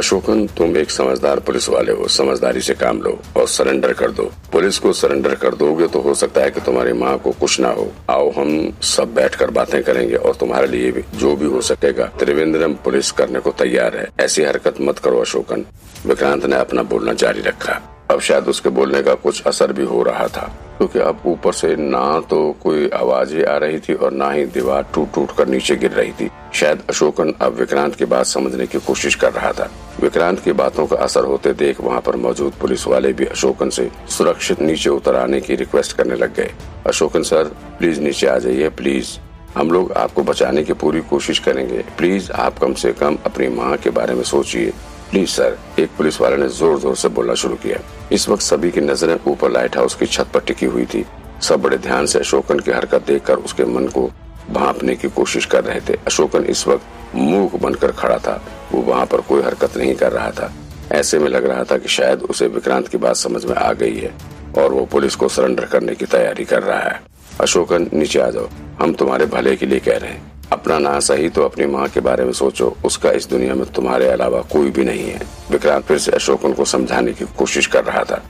अशोकन तुम एक समझदार पुलिस वाले हो, समझदारी से काम लो और सरेंडर कर दो। पुलिस को सरेंडर कर दोगे तो हो सकता है कि तुम्हारी माँ को कुछ ना हो। आओ, हम सब बैठकर बातें करेंगे और तुम्हारे लिए भी, जो भी हो सकेगा। त्रिवेंद्रम पुलिस करने को तैयार है। ऐसी हरकत मत करो अशोकन विक्रांत ने अपना बोलना जारी रखा। अब शायद उसके बोलने का कुछ असर भी हो रहा था, क्योंकि अब ऊपर से ना तो कोई आवाज़ आ रही थी और ना ही दीवार टूट टूट कर नीचे गिर रही थी। शायद अशोकन अब विक्रांत की बात समझने की कोशिश कर रहा था। विक्रांत की बातों का असर होते देख वहाँ पर मौजूद पुलिस वाले भी अशोकन से सुरक्षित नीचे उतर आने की रिक्वेस्ट करने लग गए। अशोकन, सर, प्लीज़ नीचे आ जाइए, प्लीज़। हम लोग आपको बचाने की पूरी कोशिश करेंगे। प्लीज़, आप कम से कम अपनी माँ के बारे में सोचिए। प्लीज़, सर, एक पुलिस वाले ने ज़ोर ज़ोर से बोलना शुरू किया। इस वक्त सभी की नज़रें ऊपर लाइट हाउस की छत पर टिकी हुई थी। सब बड़े ध्यान से अशोकन की हरकत देखकर उसके मन को भापने की कोशिश कर रहे थे। अशोकन इस वक्त मूक बनकर खड़ा था। वो वहाँ पर कोई हरकत नहीं कर रहा था। ऐसे में लग रहा था कि शायद उसे विक्रांत की बात समझ में आ गई है और वो पुलिस को सरेंडर करने की तैयारी कर रहा है। अशोकन, नीचे आ जाओ। हम तुम्हारे भले के लिए कह रहे हैं। अपना ना सही तो अपनी माँ के बारे में सोचो। उसका इस दुनिया में तुम्हारे अलावा कोई भी नहीं है। विक्रांत फिर से अशोकन को समझाने की कोशिश कर रहा था।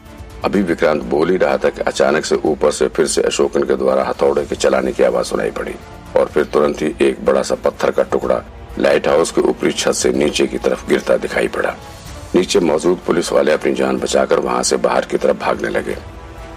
अभी विक्रांत बोल ही रहा था कि अचानक से ऊपर से फिर से अशोकन के द्वारा हथौड़े के चलाने की आवाज़ सुनाई पड़ी। और फिर तुरंत ही एक बड़ा सा पत्थर का टुकड़ा लाइट हाउस के ऊपरी छत से नीचे की तरफ़ गिरता दिखाई पड़ा। नीचे मौजूद पुलिस वाले अपनी जान बचाकर वहाँ से बाहर की तरफ़ भागने लगे।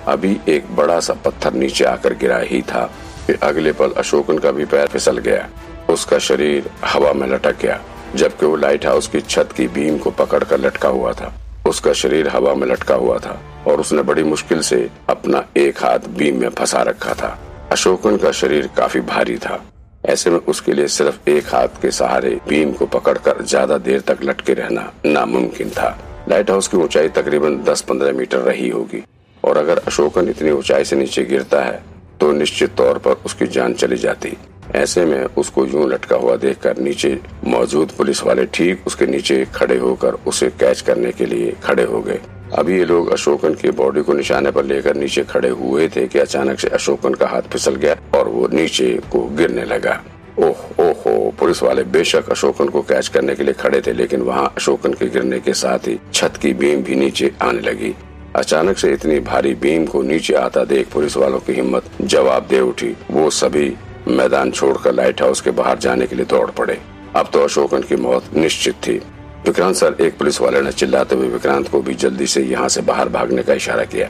अभी एक बड़ा सा पत्थर नीचे आकर गिरा ही था, फिर अगले पल अशोकन का भी पैर फिसल गया। उसका शरीर हवा में लटक गया, जबकि वो लाइट हाउस की छत की बीम को पकड़कर लटका हुआ था। उसका शरीर हवा में लटका हुआ था और उसने बड़ी मुश्किल से अपना एक हाथ बीम में फंसा रखा था। अशोकन का शरीर काफ़ी भारी था। ऐसे में उसके लिए सिर्फ़ एक हाथ के सहारे बीम को पकड़कर ज़्यादा देर तक लटके रहना नामुमकिन था। लाइट हाउस की ऊंचाई तकरीबन 10-15 मीटर रही होगी। और अगर अशोकन इतनी ऊंचाई से नीचे गिरता है तो निश्चित तौर पर उसकी जान चली जाती। ऐसे में उसको यूँ लटका हुआ देखकर नीचे मौजूद पुलिस वाले ठीक उसके नीचे खड़े होकर उसे कैच करने के लिए खड़े हो गए। अभी ये लोग अशोकन के बॉडी को निशाने पर लेकर नीचे खड़े हुए थे कि अचानक से अशोकन का हाथ फिसल गया और वो नीचे को गिरने लगा। ओह, ओहो, पुलिस वाले बेशक अशोकन को कैच करने के लिए खड़े थे, लेकिन वहाँ अशोकन के गिरने के साथ ही छत की बीम भी नीचे आने लगी। अचानक से इतनी भारी बीम को नीचे आता देख पुलिस वालों की हिम्मत जवाब दे उठी। वो सभी मैदान छोड़कर लाइट हाउस के बाहर जाने के लिए दौड़ पड़े। अब तो अशोकन की मौत निश्चित थी। विक्रांत सर, एक पुलिस वाले ने चिल्लाते हुए विक्रांत को भी जल्दी से यहाँ से बाहर भागने का इशारा किया।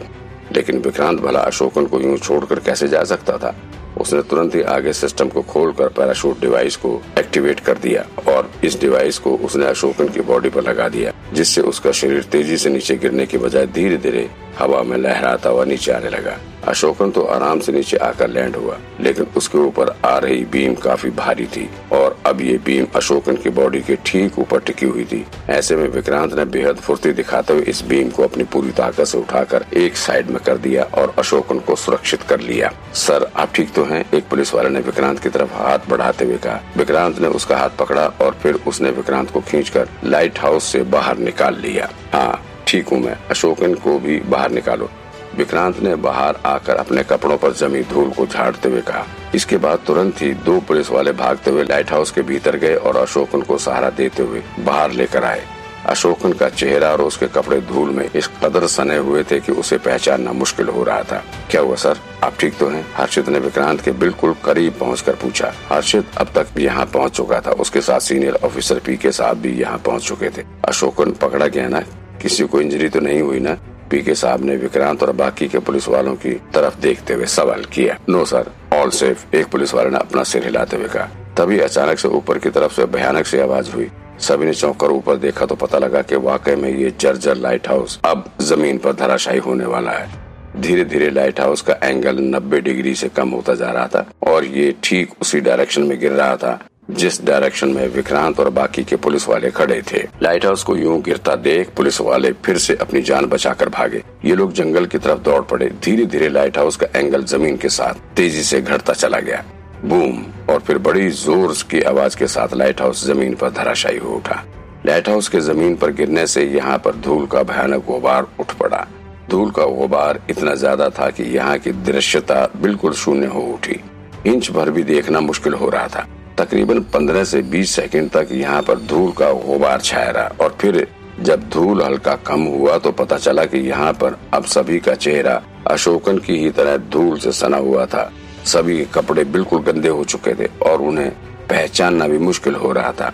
लेकिन विक्रांत भला अशोकन को यूँ छोड़कर कैसे जा सकता था? उसने तुरंत ही आगे सिस्टम को खोलकर पैराशूट डिवाइस को एक्टिवेट कर दिया और इस डिवाइस को उसने अशोकन की बॉडी पर लगा दिया, जिससे उसका शरीर तेज़ी से नीचे गिरने के बजाय धीरे धीरे हवा में लहराता हुआ नीचे आने लगा। अशोकन तो आराम से नीचे आकर लैंड हुआ, लेकिन उसके ऊपर आ रही बीम काफ़ी भारी थी, और अब ये बीम अशोकन की बॉडी के ठीक ऊपर टिकी हुई थी। ऐसे में विक्रांत ने बेहद फुर्ती दिखाते हुए इस बीम को अपनी पूरी ताकत से उठाकर एक साइड में कर दिया और अशोकन को सुरक्षित कर लिया। सर, आप ठीक तो हैं? एक पुलिस वाले ने विक्रांत की तरफ़ हाथ बढ़ाते हुए कहा। विक्रांत ने उसका हाथ पकड़ा और फिर उसने विक्रांत को खींचकर लाइट हाउस से बाहर निकाल लिया। हाँ ठीक हूँ मैं। अशोकन को भी बाहर निकालो। विक्रांत ने बाहर आकर अपने कपड़ों पर जमी धूल को झाड़ते हुए कहा। इसके बाद तुरंत ही दो पुलिस वाले भागते हुए लाइट हाउस के भीतर गए और अशोकन को सहारा देते हुए बाहर लेकर आए। अशोकन का चेहरा और उसके कपड़े धूल में इस कदर सने हुए थे कि उसे पहचानना मुश्किल हो रहा था। क्या हुआ, सर? आप ठीक तो हैं? हर्षित ने विक्रांत के बिल्कुल करीब पहुंचकर पूछा। हर्षित अब तक यहाँ पहुँच चुका था। उसके साथ सीनियर ऑफिसर पी के साथ भी यहाँ पहुँच चुके थे। अशोकन पकड़ा गया ना? किसी को इंजरी तो नहीं हुई ना? पीके साहब ने विक्रांत और बाकी के पुलिस वालों की तरफ़ देखते हुए सवाल किया। नो, सर, ऑल सेफ़, एक पुलिस वाले ने अपना सिर हिलाते हुए कहा। तभी अचानक से ऊपर की तरफ़ से भयानक सी आवाज़ हुई। सभी ने चौंक कर ऊपर देखा तो पता लगा कि वाकई में ये जर्जर लाइट हाउस अब ज़मीन पर धराशायी होने वाला है। धीरे धीरे लाइट हाउस का एंगल 90 डिग्री से कम होता जा रहा था और ये ठीक उसी डायरेक्शन में गिर रहा था। जिस डायरेक्शन में विक्रांत और बाकी के पुलिस वाले खड़े थे। लाइट हाउस को यूँ गिरता देख पुलिस वाले फिर से अपनी जान बचाकर भागे। ये लोग जंगल की तरफ़ दौड़ पड़े। धीरे धीरे लाइट हाउस का एंगल ज़मीन के साथ तेज़ी से घटता चला गया। बूम और फिर बड़ी ज़ोर की आवाज़ के साथ लाइट हाउस ज़मीन पर धराशायी हो उठा। लाइट हाउस के ज़मीन पर गिरने से यहाँ पर धूल का भयानक गुबार उठ पड़ा। धूल का गुबार इतना ज़्यादा था कि यहाँ की दृश्यता बिल्कुल शून्य हो उठी। इंच भर भी देखना मुश्किल हो रहा था। तकरीबन 15 से 20 सेकंड तक यहाँ पर धूल का गुबार छाया रहा और फिर जब धूल हल्का कम हुआ तो पता चला कि यहाँ पर अब सभी का चेहरा अशोकन की ही तरह धूल से सना हुआ था। सभी के कपड़े बिल्कुल गंदे हो चुके थे और उन्हें पहचानना भी मुश्किल हो रहा था।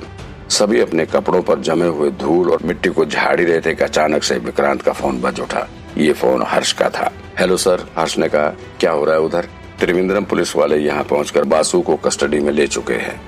सभी अपने कपड़ों पर जमे हुए धूल और मिट्टी को झाड़ी रहे थे कि अचानक से विक्रांत का फ़ोन बज उठा। ये फ़ोन हर्ष का था। हेलो सर, हर्ष ने कहा, क्या हो रहा है उधर? त्रिवेंद्रम पुलिस वाले यहाँ पहुंचकर बासु को कस्टडी में ले चुके हैं।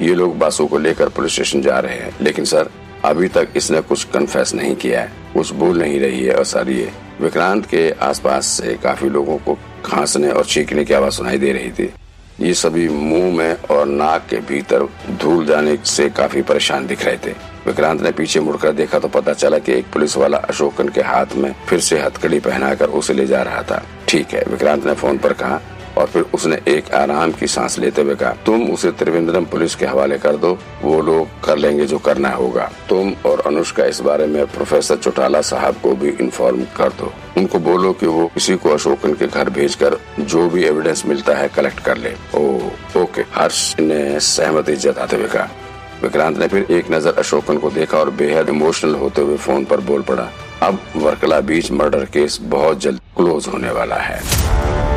ये लोग बासु को लेकर पुलिस स्टेशन जा रहे हैं, लेकिन सर, अभी तक इसने कुछ कन्फेस नहीं किया है। कुछ बोल नहीं रही है और सर, ये विक्रांत के आसपास से काफ़ी लोगों को खांसने और चीखने की आवाज़ सुनाई दे रही थी। ये सभी मुँह में और नाक के भीतर धूल जाने से काफ़ी परेशान दिख रहे थे। विक्रांत ने पीछे मुड़कर देखा तो पता चला कि एक पुलिस वाला अशोकन के हाथ में फिर से हथकड़ी पहनाकर उसे ले जा रहा था। ठीक है, विक्रांत ने फ़ोन पर कहा और फिर उसने एक आराम की सांस लेते हुए कहा, तुम उसे त्रिवेंद्रम पुलिस के हवाले कर दो, वो लोग कर लेंगे जो करना होगा। तुम और अनुष्का इस बारे में प्रोफेसर चौटाला साहब को भी इन्फॉर्म कर दो। उनको बोलो कि वो किसी को अशोकन के घर भेजकर जो भी एविडेंस मिलता है कलेक्ट कर ले। ओ, ओके, हर्ष ने सहमति जताते हुए कहा। विक्रांत ने फिर एक नज़र अशोकन को देखा और बेहद इमोशनल होते हुए फ़ोन पर बोल पड़ा, अब वर्कला बीच मर्डर केस बहुत जल्द क्लोज होने वाला है।